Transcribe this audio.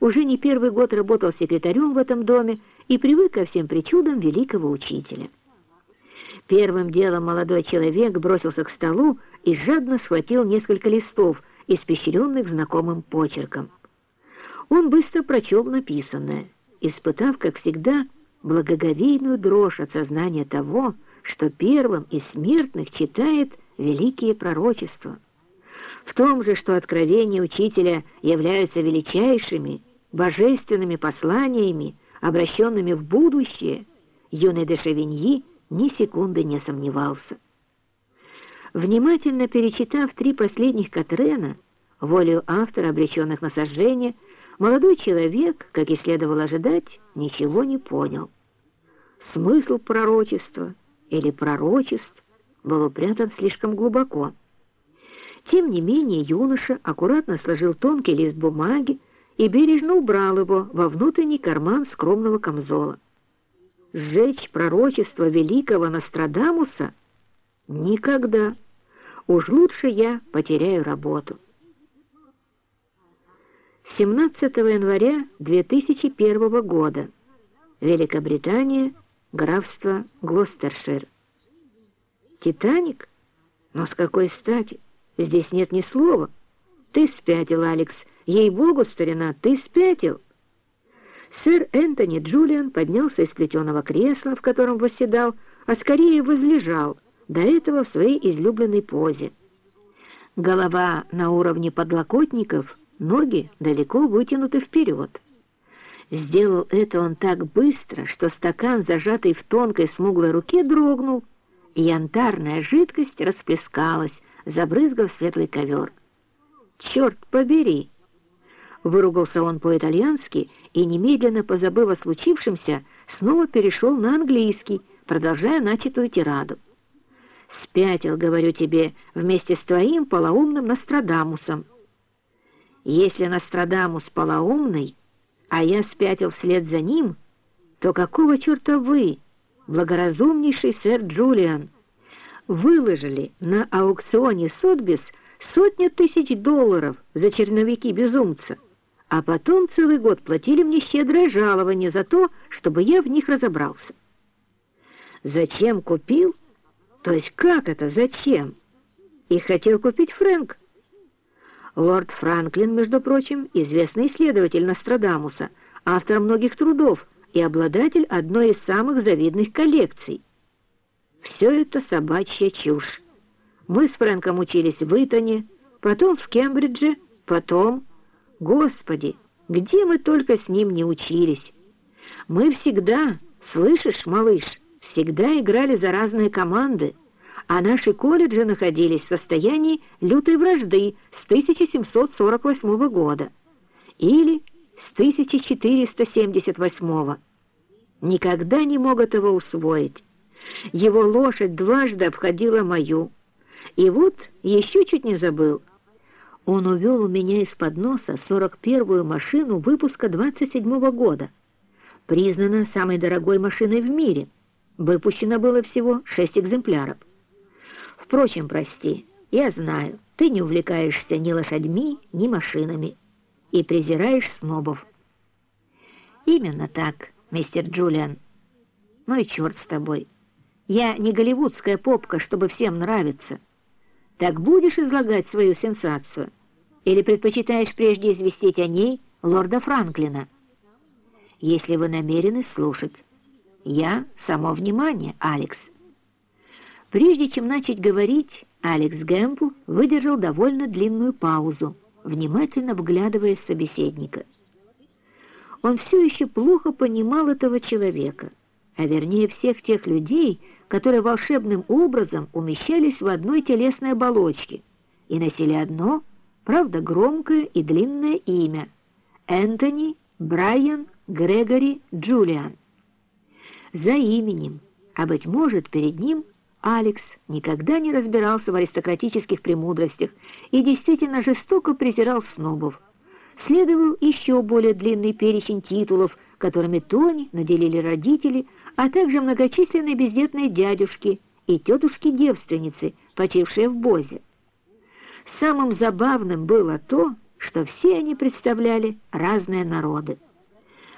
уже не первый год работал секретарем в этом доме и привык ко всем причудам великого учителя. Первым делом молодой человек бросился к столу и жадно схватил несколько листов, испещренных знакомым почерком. Он быстро прочел написанное, испытав, как всегда, благоговейную дрожь от сознания того, что первым из смертных читает великие пророчества. В том же, что откровения учителя являются величайшими, божественными посланиями, обращенными в будущее, юный де Шевиньи ни секунды не сомневался. Внимательно перечитав три последних Катрена, волею автора, обреченных на сожжение, молодой человек, как и следовало ожидать, ничего не понял. Смысл пророчества или пророчеств был упрятан слишком глубоко. Тем не менее юноша аккуратно сложил тонкий лист бумаги и бережно убрал его во внутренний карман скромного камзола. Сжечь пророчество великого Нострадамуса? Никогда. Уж лучше я потеряю работу. 17 января 2001 года. Великобритания, графство Глостершир. «Титаник? Но с какой стати? Здесь нет ни слова. Ты спятил, Алекс. Ей-богу, старина, ты спятил!» Сэр Энтони Джулиан поднялся из плетеного кресла, в котором восседал, а скорее возлежал, до этого в своей излюбленной позе. Голова на уровне подлокотников, ноги далеко вытянуты вперед. Сделал это он так быстро, что стакан, зажатый в тонкой смуглой руке, дрогнул, и янтарная жидкость расплескалась, забрызгав светлый ковер. «Черт побери!» Выругался он по-итальянски и, немедленно позабыв о случившемся, снова перешел на английский, продолжая начатую тираду. «Спятил, говорю тебе, вместе с твоим полоумным Нострадамусом. Если Нострадамус полоумный, а я спятил вслед за ним, то какого черта вы, благоразумнейший сэр Джулиан, выложили на аукционе Сотбис сотни тысяч долларов за черновики безумца?» а потом целый год платили мне щедрое жалование за то, чтобы я в них разобрался. Зачем купил? То есть как это, зачем? И хотел купить Фрэнк. Лорд Франклин, между прочим, известный исследователь Нострадамуса, автор многих трудов и обладатель одной из самых завидных коллекций. Все это собачья чушь. Мы с Фрэнком учились в Итоне, потом в Кембридже, потом... Господи, где мы только с ним не учились. Мы всегда, слышишь, малыш, всегда играли за разные команды, а наши колледжи находились в состоянии лютой вражды с 1748 года или с 1478. Никогда не мог этого усвоить. Его лошадь дважды обходила мою. И вот еще чуть не забыл — он увел у меня из-под носа 41-ю машину выпуска 27-го года. Признана самой дорогой машиной в мире. Выпущено было всего шесть экземпляров. Впрочем, прости, я знаю, ты не увлекаешься ни лошадьми, ни машинами и презираешь снобов. Именно так, мистер Джулиан. Ну и черт с тобой. Я не голливудская попка, чтобы всем нравиться. Так будешь излагать свою сенсацию? Или предпочитаешь прежде известить о ней лорда Франклина? Если вы намерены слушать. Я — само внимание, Алекс. Прежде чем начать говорить, Алекс Гэмпл выдержал довольно длинную паузу, внимательно вглядываясь в собеседника. Он все еще плохо понимал этого человека, а вернее всех тех людей, которые волшебным образом умещались в одной телесной оболочке и носили одно — правда громкое и длинное имя — Энтони Брайан Грегори Джулиан. За именем, а, быть может, перед ним Алекс никогда не разбирался в аристократических премудростях и действительно жестоко презирал снобов. Следовал еще более длинный перечень титулов, которыми Тони наделили родители, а также многочисленные бездетные дядюшки и тетушки-девственницы, почившие в Бозе. Самым забавным было то, что все они представляли разные народы.